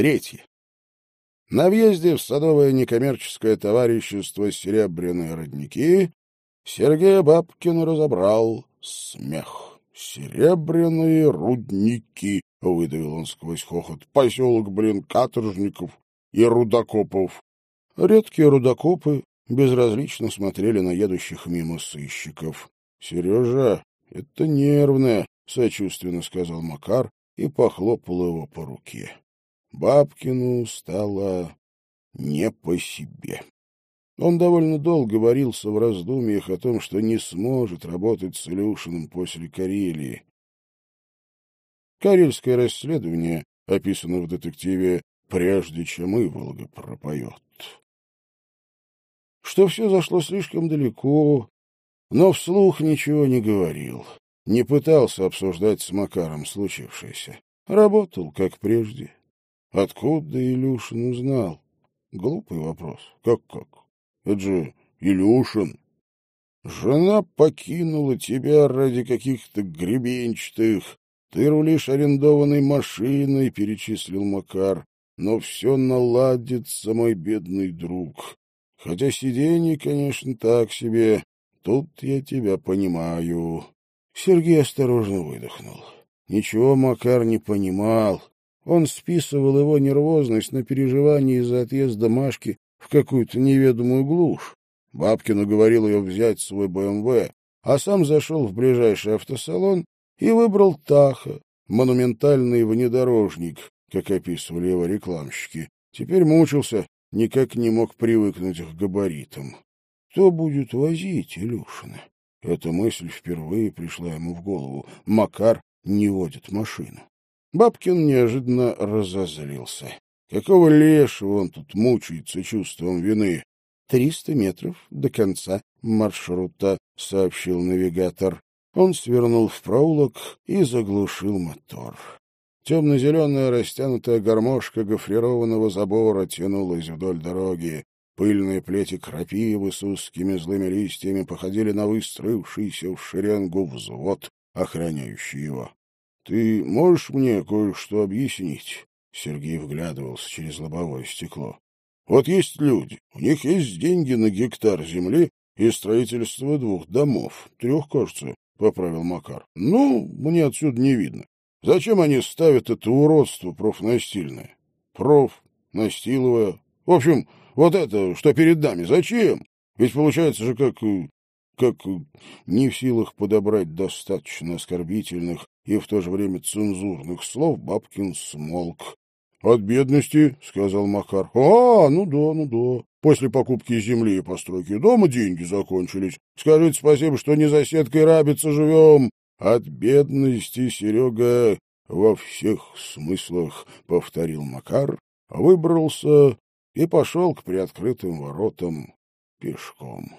Третье. На въезде в садовое некоммерческое товарищество «Серебряные родники» Сергей Бабкин разобрал смех. «Серебряные рудники», — выдавил он сквозь хохот, — «поселок, блин, каторжников и рудокопов». Редкие рудокопы безразлично смотрели на едущих мимо сыщиков. — Сережа, это нервное, — сочувственно сказал Макар и похлопал его по руке. Бабкину стало не по себе. Он довольно долго варился в раздумьях о том, что не сможет работать с Илюшиным после Карелии. Карельское расследование описано в детективе «Прежде чем Иволга пропоет». Что все зашло слишком далеко, но вслух ничего не говорил, не пытался обсуждать с Макаром случившееся. Работал, как прежде. Откуда Илюшин узнал? Глупый вопрос. Как-как? Это же Илюшин. Жена покинула тебя ради каких-то гребенчатых. Ты рулишь арендованной машиной, — перечислил Макар. Но все наладится, мой бедный друг. Хотя сиденье, конечно, так себе. Тут я тебя понимаю. Сергей осторожно выдохнул. Ничего Макар не понимал. Он списывал его нервозность на переживание из-за отъезда Машки в какую-то неведомую глушь. Бабкину говорил ее взять свой БМВ, а сам зашел в ближайший автосалон и выбрал Таха, монументальный внедорожник, как описывали его рекламщики. Теперь мучился, никак не мог привыкнуть к габаритам. Кто будет возить Илюшина? Эта мысль впервые пришла ему в голову. Макар не водит машину. Бабкин неожиданно разозлился. Какого лешего он тут мучается чувством вины? «Триста метров до конца маршрута», — сообщил навигатор. Он свернул в проулок и заглушил мотор. Темно-зеленая растянутая гармошка гофрированного забора тянулась вдоль дороги. Пыльные плети крапивы с узкими злыми листьями походили на выстроившийся в шеренгу взвод, охраняющий его. — Ты можешь мне кое-что объяснить? Сергей вглядывался через лобовое стекло. — Вот есть люди, у них есть деньги на гектар земли и строительство двух домов. Трех, кажется, — поправил Макар. — Ну, мне отсюда не видно. Зачем они ставят это уродство профнастильное? Проф, настиловое. В общем, вот это, что перед нами, зачем? Ведь получается же как... как не в силах подобрать достаточно оскорбительных и в то же время цензурных слов Бабкин смолк. — От бедности, — сказал Макар. — А, ну да, ну да. После покупки земли и постройки дома деньги закончились. Скажите спасибо, что не за сеткой рабица живем. От бедности, Серега, во всех смыслах, — повторил Макар, выбрался и пошел к приоткрытым воротам пешком.